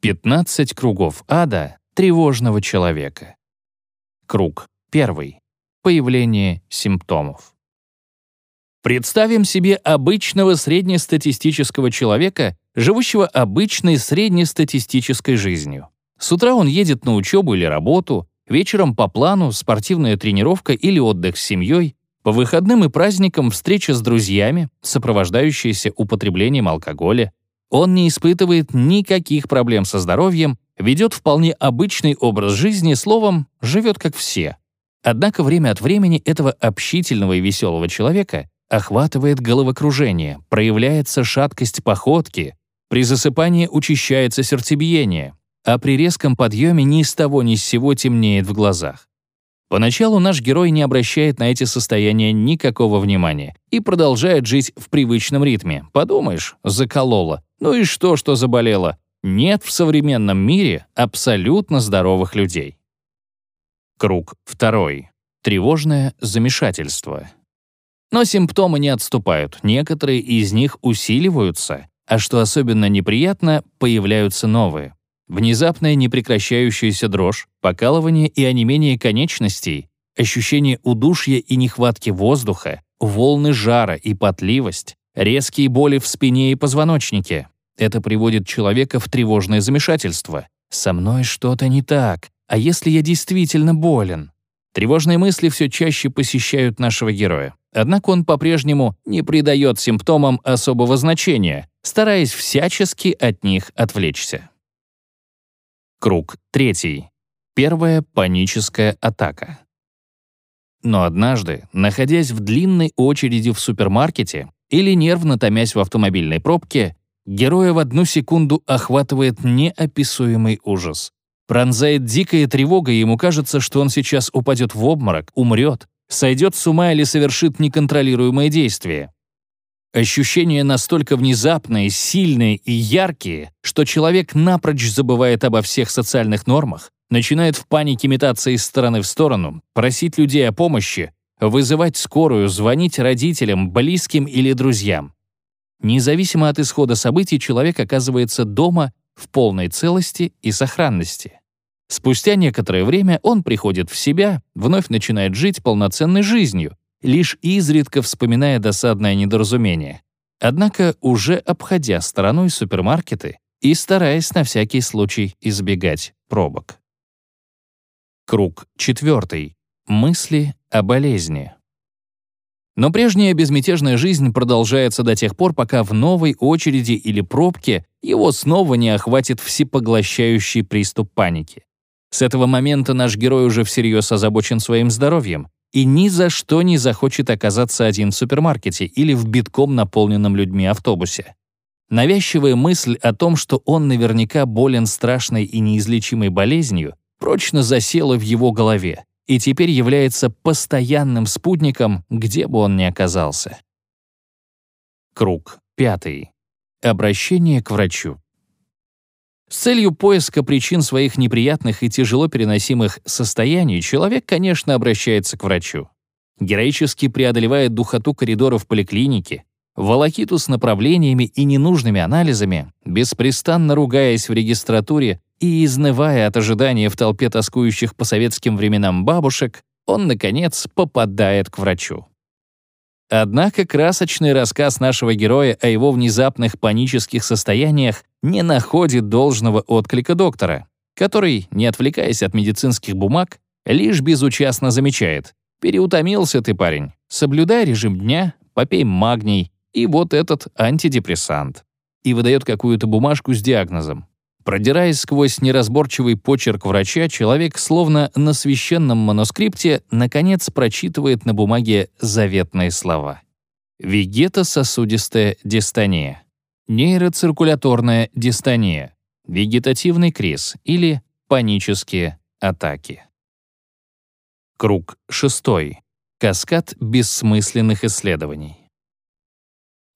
15 кругов ада тревожного человека. Круг первый. Появление симптомов. Представим себе обычного среднестатистического человека, живущего обычной среднестатистической жизнью. С утра он едет на учебу или работу, вечером по плану спортивная тренировка или отдых с семьей, по выходным и праздникам встреча с друзьями, сопровождающаяся употреблением алкоголя. Он не испытывает никаких проблем со здоровьем, ведет вполне обычный образ жизни, словом, живет как все. Однако время от времени этого общительного и веселого человека охватывает головокружение, проявляется шаткость походки, при засыпании учащается сердцебиение, а при резком подъеме ни с того ни с сего темнеет в глазах. Поначалу наш герой не обращает на эти состояния никакого внимания и продолжает жить в привычном ритме. Подумаешь, заколола. Ну и что, что заболела? Нет в современном мире абсолютно здоровых людей. Круг второй. Тревожное замешательство. Но симптомы не отступают, некоторые из них усиливаются, а что особенно неприятно, появляются новые. Внезапная непрекращающаяся дрожь, покалывание и онемение конечностей, ощущение удушья и нехватки воздуха, волны жара и потливость, резкие боли в спине и позвоночнике. Это приводит человека в тревожное замешательство. «Со мной что-то не так. А если я действительно болен?» Тревожные мысли все чаще посещают нашего героя. Однако он по-прежнему не придает симптомам особого значения, стараясь всячески от них отвлечься. Круг третий. Первая паническая атака. Но однажды, находясь в длинной очереди в супермаркете или нервно томясь в автомобильной пробке, героя в одну секунду охватывает неописуемый ужас. Пронзает дикая тревога, и ему кажется, что он сейчас упадет в обморок, умрет, сойдет с ума или совершит неконтролируемое действие. Ощущения настолько внезапные, сильные и яркие, что человек напрочь забывает обо всех социальных нормах, начинает в панике метаться из стороны в сторону, просить людей о помощи, вызывать скорую, звонить родителям, близким или друзьям. Независимо от исхода событий, человек оказывается дома в полной целости и сохранности. Спустя некоторое время он приходит в себя, вновь начинает жить полноценной жизнью, лишь изредка вспоминая досадное недоразумение. Однако уже обходя стороной супермаркеты и стараясь на всякий случай избегать пробок. Круг четвертый. Мысли о болезни. Но прежняя безмятежная жизнь продолжается до тех пор, пока в новой очереди или пробке его снова не охватит всепоглощающий приступ паники. С этого момента наш герой уже всерьез озабочен своим здоровьем и ни за что не захочет оказаться один в супермаркете или в битком наполненном людьми автобусе. Навязчивая мысль о том, что он наверняка болен страшной и неизлечимой болезнью, прочно засела в его голове и теперь является постоянным спутником, где бы он ни оказался. Круг пятый. Обращение к врачу. С целью поиска причин своих неприятных и тяжело переносимых состояний человек, конечно, обращается к врачу. Героически преодолевает духоту коридоров поликлиники, волокиту с направлениями и ненужными анализами, беспрестанно ругаясь в регистратуре и изнывая от ожидания в толпе тоскующих по советским временам бабушек, он, наконец, попадает к врачу. Однако красочный рассказ нашего героя о его внезапных панических состояниях не находит должного отклика доктора, который, не отвлекаясь от медицинских бумаг, лишь безучастно замечает «Переутомился ты, парень. Соблюдай режим дня, попей магний и вот этот антидепрессант». И выдает какую-то бумажку с диагнозом. Продираясь сквозь неразборчивый почерк врача, человек, словно на священном манускрипте, наконец прочитывает на бумаге заветные слова. Вегетососудистая дистония, нейроциркуляторная дистония, вегетативный криз или панические атаки. Круг шестой. Каскад бессмысленных исследований.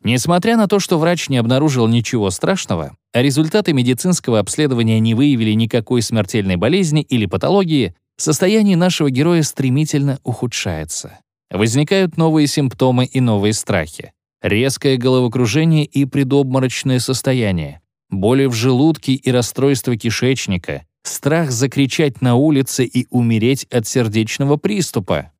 Несмотря на то, что врач не обнаружил ничего страшного, а результаты медицинского обследования не выявили никакой смертельной болезни или патологии, состояние нашего героя стремительно ухудшается. Возникают новые симптомы и новые страхи. Резкое головокружение и предобморочное состояние, боли в желудке и расстройство кишечника, страх закричать на улице и умереть от сердечного приступа.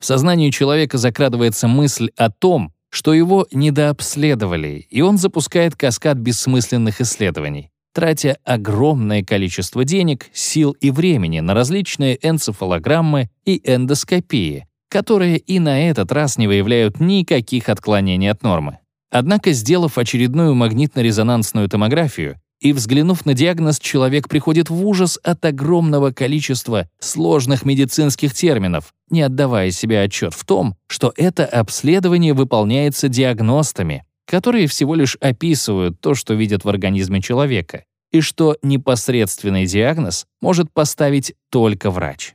В сознании человека закрадывается мысль о том, что его недообследовали, и он запускает каскад бессмысленных исследований, тратя огромное количество денег, сил и времени на различные энцефалограммы и эндоскопии, которые и на этот раз не выявляют никаких отклонений от нормы. Однако, сделав очередную магнитно-резонансную томографию и взглянув на диагноз, человек приходит в ужас от огромного количества сложных медицинских терминов, не отдавая себе отчет в том, что это обследование выполняется диагностами, которые всего лишь описывают то, что видят в организме человека, и что непосредственный диагноз может поставить только врач.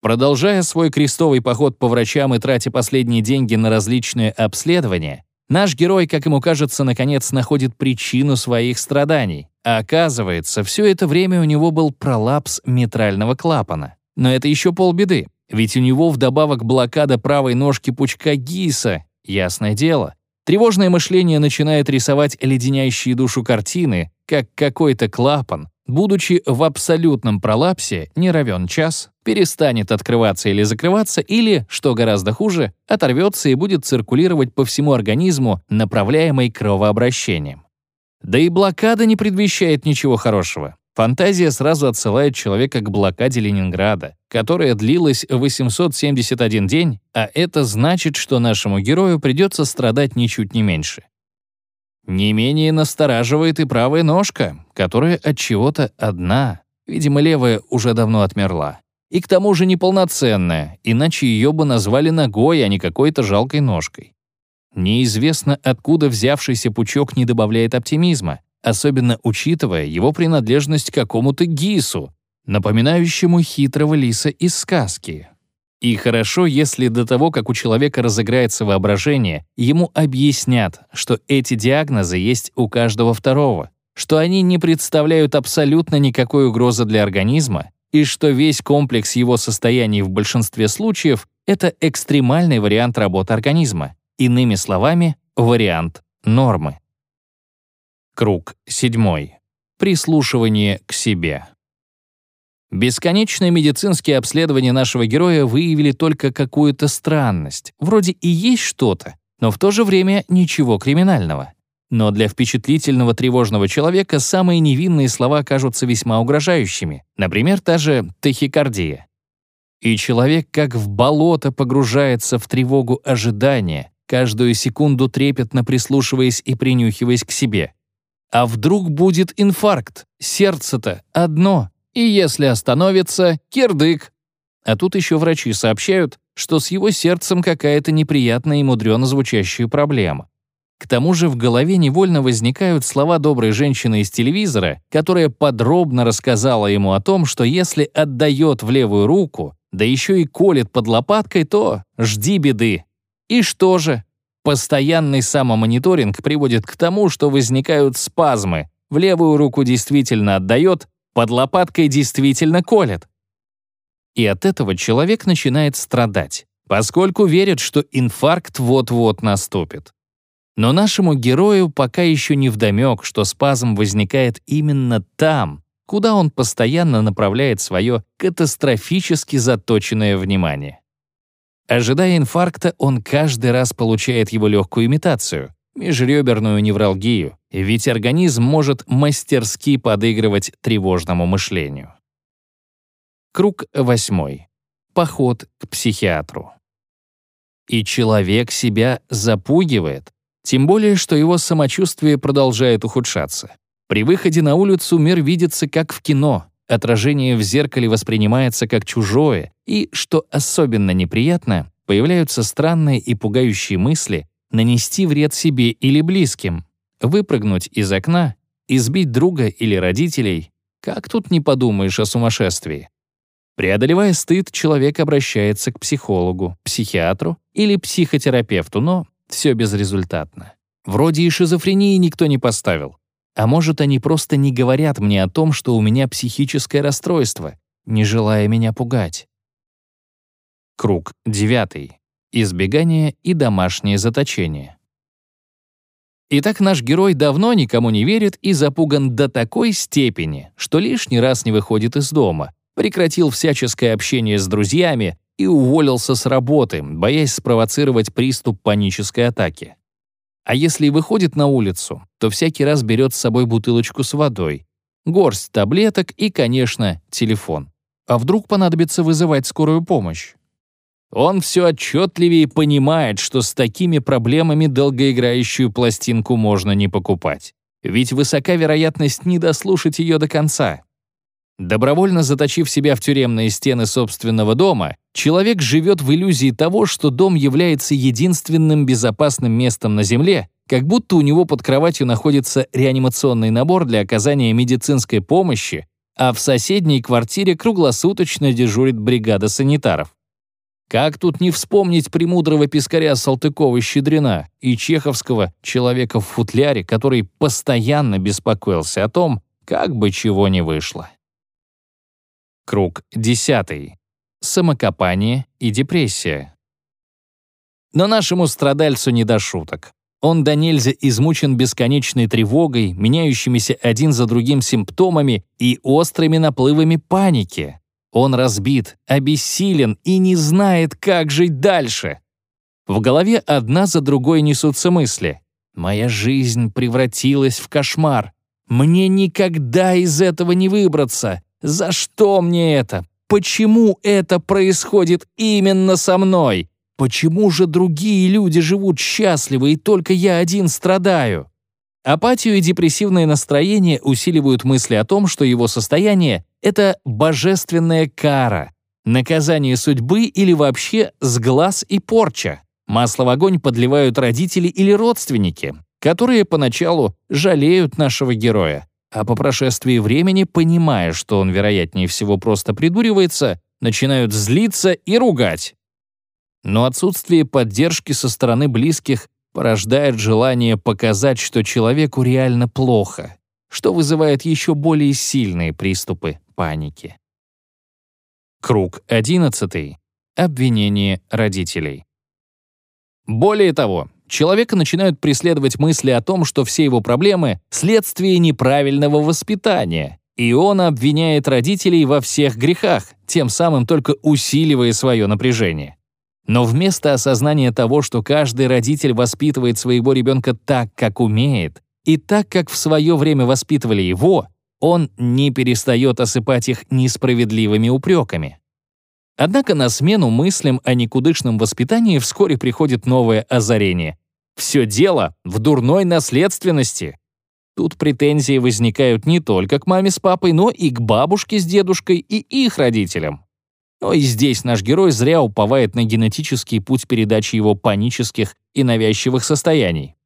Продолжая свой крестовый поход по врачам и тратя последние деньги на различные обследования, Наш герой, как ему кажется, наконец находит причину своих страданий. А оказывается, все это время у него был пролапс митрального клапана. Но это еще полбеды, ведь у него вдобавок блокада правой ножки пучка Гиса. Ясное дело. Тревожное мышление начинает рисовать леденящие душу картины, как какой-то клапан, будучи в абсолютном пролапсе, не равен час, перестанет открываться или закрываться, или, что гораздо хуже, оторвется и будет циркулировать по всему организму, направляемой кровообращением. Да и блокада не предвещает ничего хорошего. Фантазия сразу отсылает человека к блокаде Ленинграда, которая длилась 871 день, а это значит, что нашему герою придется страдать ничуть не меньше. Не менее настораживает и правая ножка, которая от чего-то одна. Видимо, левая уже давно отмерла. И к тому же неполноценная, иначе ее бы назвали ногой, а не какой-то жалкой ножкой. Неизвестно, откуда взявшийся пучок не добавляет оптимизма, особенно учитывая его принадлежность к какому-то гису, напоминающему хитрого лиса из сказки. И хорошо, если до того, как у человека разыграется воображение, ему объяснят, что эти диагнозы есть у каждого второго, что они не представляют абсолютно никакой угрозы для организма, и что весь комплекс его состояний в большинстве случаев — это экстремальный вариант работы организма, иными словами, вариант нормы. Круг седьмой. Прислушивание к себе. Бесконечные медицинские обследования нашего героя выявили только какую-то странность. Вроде и есть что-то, но в то же время ничего криминального. Но для впечатлительного тревожного человека самые невинные слова кажутся весьма угрожающими. Например, та же тахикардия. И человек как в болото погружается в тревогу ожидания, каждую секунду трепетно прислушиваясь и принюхиваясь к себе. А вдруг будет инфаркт? Сердце-то одно, и если остановится, кирдык. А тут еще врачи сообщают, что с его сердцем какая-то неприятная и мудрено звучащая проблема. К тому же в голове невольно возникают слова доброй женщины из телевизора, которая подробно рассказала ему о том, что если отдает в левую руку, да еще и колет под лопаткой, то жди беды. И что же? Постоянный самомониторинг приводит к тому, что возникают спазмы. В левую руку действительно отдает, под лопаткой действительно колет. И от этого человек начинает страдать, поскольку верит, что инфаркт вот-вот наступит. Но нашему герою пока еще не вдомек, что спазм возникает именно там, куда он постоянно направляет свое катастрофически заточенное внимание. Ожидая инфаркта, он каждый раз получает его легкую имитацию, межреберную невралгию, ведь организм может мастерски подыгрывать тревожному мышлению. Круг восьмой. Поход к психиатру. И человек себя запугивает, тем более, что его самочувствие продолжает ухудшаться. При выходе на улицу мир видится как в кино, отражение в зеркале воспринимается как чужое, и, что особенно неприятно, появляются странные и пугающие мысли, нанести вред себе или близким, выпрыгнуть из окна, избить друга или родителей. Как тут не подумаешь о сумасшествии? Преодолевая стыд, человек обращается к психологу, психиатру или психотерапевту, но все безрезультатно. Вроде и шизофрении никто не поставил. А может, они просто не говорят мне о том, что у меня психическое расстройство, не желая меня пугать. Круг девятый избегание и домашнее заточение. Итак, наш герой давно никому не верит и запуган до такой степени, что лишний раз не выходит из дома, прекратил всяческое общение с друзьями и уволился с работы, боясь спровоцировать приступ панической атаки. А если и выходит на улицу, то всякий раз берет с собой бутылочку с водой, горсть таблеток и, конечно, телефон. А вдруг понадобится вызывать скорую помощь? Он все отчетливее понимает, что с такими проблемами долгоиграющую пластинку можно не покупать. Ведь высока вероятность не дослушать ее до конца. Добровольно заточив себя в тюремные стены собственного дома, человек живет в иллюзии того, что дом является единственным безопасным местом на Земле, как будто у него под кроватью находится реанимационный набор для оказания медицинской помощи, а в соседней квартире круглосуточно дежурит бригада санитаров. Как тут не вспомнить премудрого пискаря Салтыкова-Щедрина и чеховского человека в футляре, который постоянно беспокоился о том, как бы чего ни вышло. Круг десятый. Самокопание и депрессия. Но нашему страдальцу не до шуток. Он до нельзя измучен бесконечной тревогой, меняющимися один за другим симптомами и острыми наплывами паники. Он разбит, обессилен и не знает, как жить дальше. В голове одна за другой несутся мысли. «Моя жизнь превратилась в кошмар. Мне никогда из этого не выбраться. За что мне это? Почему это происходит именно со мной? Почему же другие люди живут счастливо, и только я один страдаю?» Апатию и депрессивное настроение усиливают мысли о том, что его состояние — это божественная кара, наказание судьбы или вообще сглаз и порча. Масло в огонь подливают родители или родственники, которые поначалу жалеют нашего героя, а по прошествии времени, понимая, что он, вероятнее всего, просто придуривается, начинают злиться и ругать. Но отсутствие поддержки со стороны близких порождает желание показать, что человеку реально плохо, что вызывает еще более сильные приступы паники. Круг 11. Обвинение родителей. Более того, человека начинают преследовать мысли о том, что все его проблемы — следствие неправильного воспитания, и он обвиняет родителей во всех грехах, тем самым только усиливая свое напряжение. Но вместо осознания того, что каждый родитель воспитывает своего ребенка так, как умеет, и так, как в свое время воспитывали его, он не перестает осыпать их несправедливыми упреками. Однако на смену мыслям о никудышном воспитании вскоре приходит новое озарение. Все дело в дурной наследственности. Тут претензии возникают не только к маме с папой, но и к бабушке с дедушкой и их родителям. Но и здесь наш герой зря уповает на генетический путь передачи его панических и навязчивых состояний.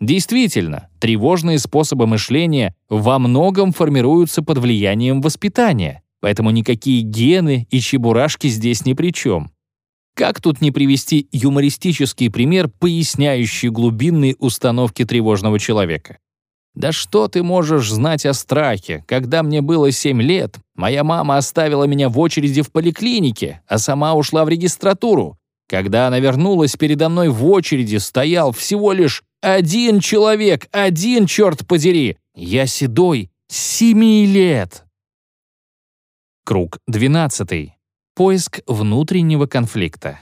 Действительно, тревожные способы мышления во многом формируются под влиянием воспитания, поэтому никакие гены и чебурашки здесь ни при чем. Как тут не привести юмористический пример, поясняющий глубинные установки тревожного человека? Да что ты можешь знать о страхе? Когда мне было 7 лет, моя мама оставила меня в очереди в поликлинике, а сама ушла в регистратуру. Когда она вернулась, передо мной в очереди стоял всего лишь один человек, один, черт подери. Я седой, семи лет. Круг 12. Поиск внутреннего конфликта.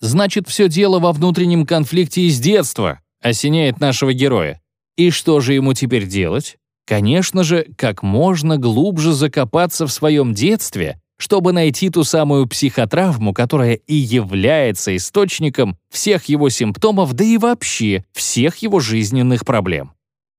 Значит, все дело во внутреннем конфликте из детства, осеняет нашего героя. И что же ему теперь делать? Конечно же, как можно глубже закопаться в своем детстве, чтобы найти ту самую психотравму, которая и является источником всех его симптомов, да и вообще всех его жизненных проблем.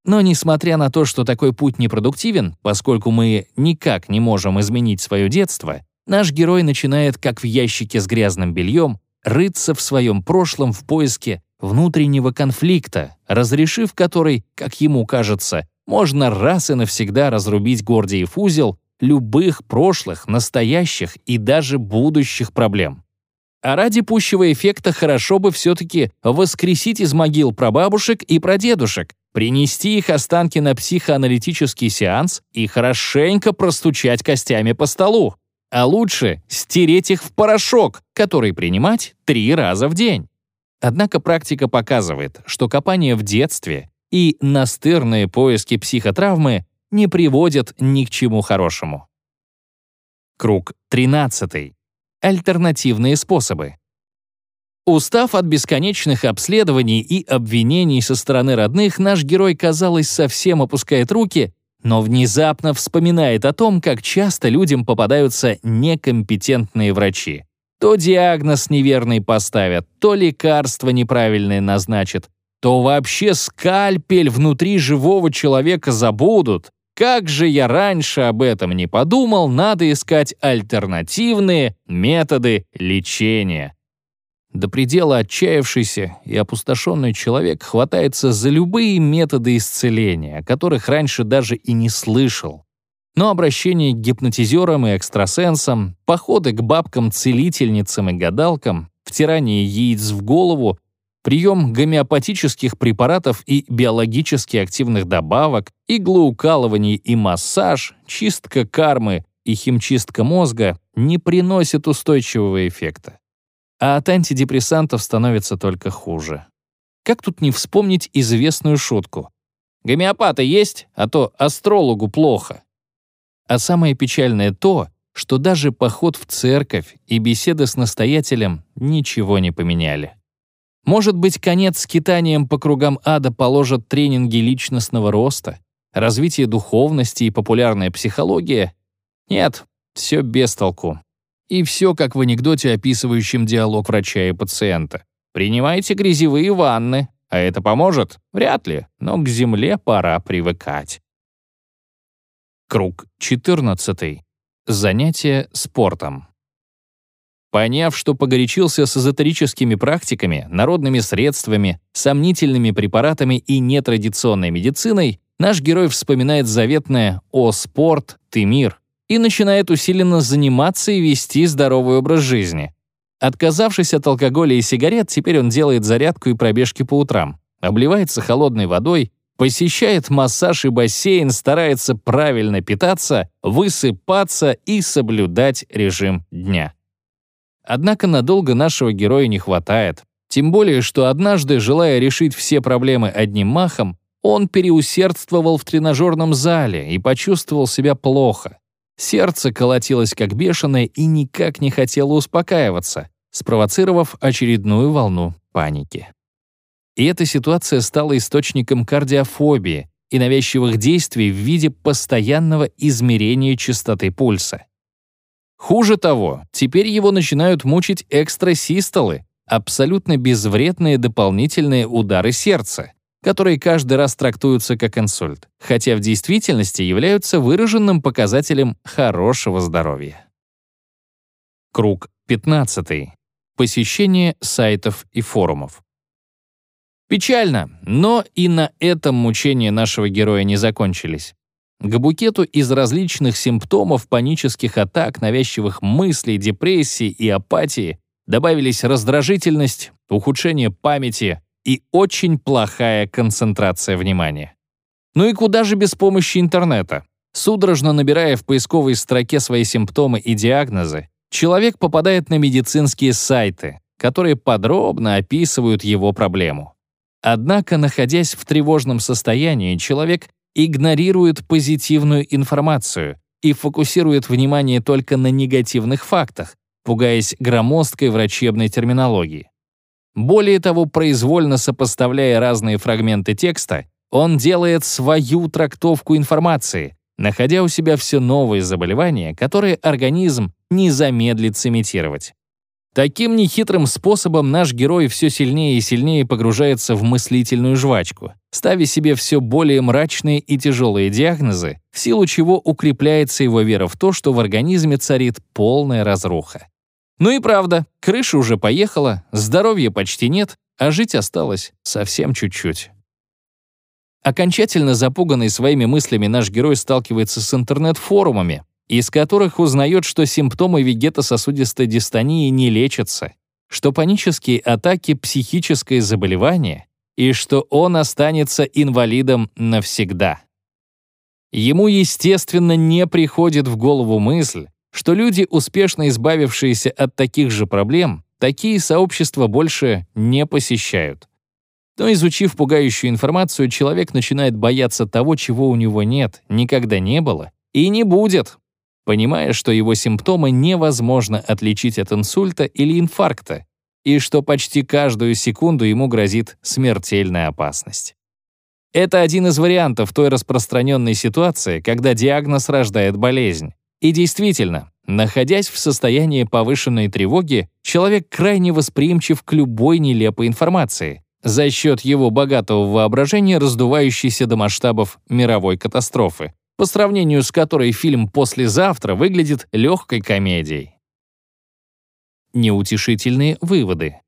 Но несмотря на то, что такой путь непродуктивен, поскольку мы никак не можем изменить свое детство, наш герой начинает, как в ящике с грязным бельем, рыться в своем прошлом в поиске внутреннего конфликта, разрешив который, как ему кажется, можно раз и навсегда разрубить Гордиев узел любых прошлых, настоящих и даже будущих проблем. А ради пущего эффекта хорошо бы все-таки воскресить из могил прабабушек и прадедушек, принести их останки на психоаналитический сеанс и хорошенько простучать костями по столу. А лучше стереть их в порошок, который принимать три раза в день. Однако практика показывает, что копание в детстве и настырные поиски психотравмы не приводят ни к чему хорошему. Круг 13. Альтернативные способы. Устав от бесконечных обследований и обвинений со стороны родных, наш герой, казалось, совсем опускает руки, но внезапно вспоминает о том, как часто людям попадаются некомпетентные врачи. То диагноз неверный поставят, то лекарство неправильное назначат, то вообще скальпель внутри живого человека забудут. Как же я раньше об этом не подумал, надо искать альтернативные методы лечения. До предела отчаявшийся и опустошенный человек хватается за любые методы исцеления, о которых раньше даже и не слышал. Но обращение к гипнотизерам и экстрасенсам, походы к бабкам-целительницам и гадалкам, втирание яиц в голову, прием гомеопатических препаратов и биологически активных добавок, иглоукалывание и массаж, чистка кармы и химчистка мозга не приносят устойчивого эффекта а от антидепрессантов становится только хуже. Как тут не вспомнить известную шутку? Гомеопаты есть, а то астрологу плохо. А самое печальное то, что даже поход в церковь и беседы с настоятелем ничего не поменяли. Может быть, конец скитанием по кругам ада положат тренинги личностного роста, развитие духовности и популярная психология? Нет, все без толку. И все как в анекдоте, описывающем диалог врача и пациента. Принимайте грязевые ванны, а это поможет? Вряд ли, но к земле пора привыкать. Круг 14. Занятие спортом. Поняв, что погорячился с эзотерическими практиками, народными средствами, сомнительными препаратами и нетрадиционной медициной, наш герой вспоминает заветное «О спорт, ты мир», и начинает усиленно заниматься и вести здоровый образ жизни. Отказавшись от алкоголя и сигарет, теперь он делает зарядку и пробежки по утрам, обливается холодной водой, посещает массаж и бассейн, старается правильно питаться, высыпаться и соблюдать режим дня. Однако надолго нашего героя не хватает. Тем более, что однажды, желая решить все проблемы одним махом, он переусердствовал в тренажерном зале и почувствовал себя плохо. Сердце колотилось как бешеное и никак не хотело успокаиваться, спровоцировав очередную волну паники. И эта ситуация стала источником кардиофобии и навязчивых действий в виде постоянного измерения частоты пульса. Хуже того, теперь его начинают мучить экстрасистолы, абсолютно безвредные дополнительные удары сердца, которые каждый раз трактуются как инсульт, хотя в действительности являются выраженным показателем хорошего здоровья. Круг 15. Посещение сайтов и форумов. Печально, но и на этом мучения нашего героя не закончились. К букету из различных симптомов панических атак, навязчивых мыслей, депрессии и апатии добавились раздражительность, ухудшение памяти, и очень плохая концентрация внимания. Ну и куда же без помощи интернета? Судорожно набирая в поисковой строке свои симптомы и диагнозы, человек попадает на медицинские сайты, которые подробно описывают его проблему. Однако, находясь в тревожном состоянии, человек игнорирует позитивную информацию и фокусирует внимание только на негативных фактах, пугаясь громоздкой врачебной терминологии. Более того, произвольно сопоставляя разные фрагменты текста, он делает свою трактовку информации, находя у себя все новые заболевания, которые организм не замедлит сымитировать. Таким нехитрым способом наш герой все сильнее и сильнее погружается в мыслительную жвачку, ставя себе все более мрачные и тяжелые диагнозы, в силу чего укрепляется его вера в то, что в организме царит полная разруха. Ну и правда, крыша уже поехала, здоровья почти нет, а жить осталось совсем чуть-чуть. Окончательно запуганный своими мыслями наш герой сталкивается с интернет-форумами, из которых узнает, что симптомы вегетососудистой дистонии не лечатся, что панические атаки — психическое заболевание и что он останется инвалидом навсегда. Ему, естественно, не приходит в голову мысль, что люди, успешно избавившиеся от таких же проблем, такие сообщества больше не посещают. Но изучив пугающую информацию, человек начинает бояться того, чего у него нет, никогда не было и не будет, понимая, что его симптомы невозможно отличить от инсульта или инфаркта, и что почти каждую секунду ему грозит смертельная опасность. Это один из вариантов той распространенной ситуации, когда диагноз рождает болезнь. И действительно, находясь в состоянии повышенной тревоги, человек крайне восприимчив к любой нелепой информации, за счет его богатого воображения, раздувающейся до масштабов мировой катастрофы, по сравнению с которой фильм «Послезавтра» выглядит легкой комедией. Неутешительные выводы.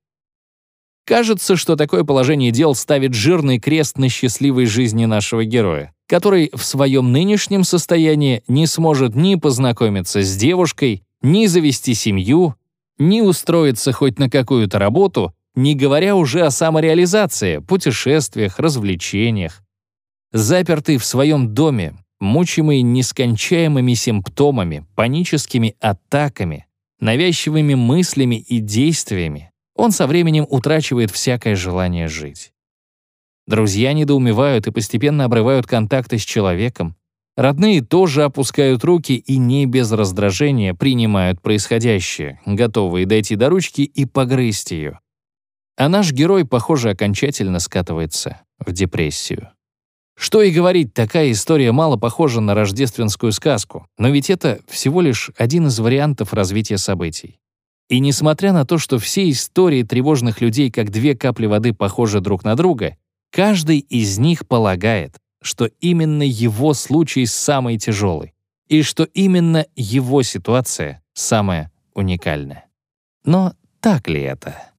Кажется, что такое положение дел ставит жирный крест на счастливой жизни нашего героя, который в своем нынешнем состоянии не сможет ни познакомиться с девушкой, ни завести семью, ни устроиться хоть на какую-то работу, не говоря уже о самореализации, путешествиях, развлечениях. Запертый в своем доме, мучимый нескончаемыми симптомами, паническими атаками, навязчивыми мыслями и действиями, он со временем утрачивает всякое желание жить. Друзья недоумевают и постепенно обрывают контакты с человеком. Родные тоже опускают руки и не без раздражения принимают происходящее, готовые дойти до ручки и погрызть ее. А наш герой, похоже, окончательно скатывается в депрессию. Что и говорить, такая история мало похожа на рождественскую сказку, но ведь это всего лишь один из вариантов развития событий. И несмотря на то, что все истории тревожных людей как две капли воды похожи друг на друга, каждый из них полагает, что именно его случай самый тяжелый, и что именно его ситуация самая уникальная. Но так ли это?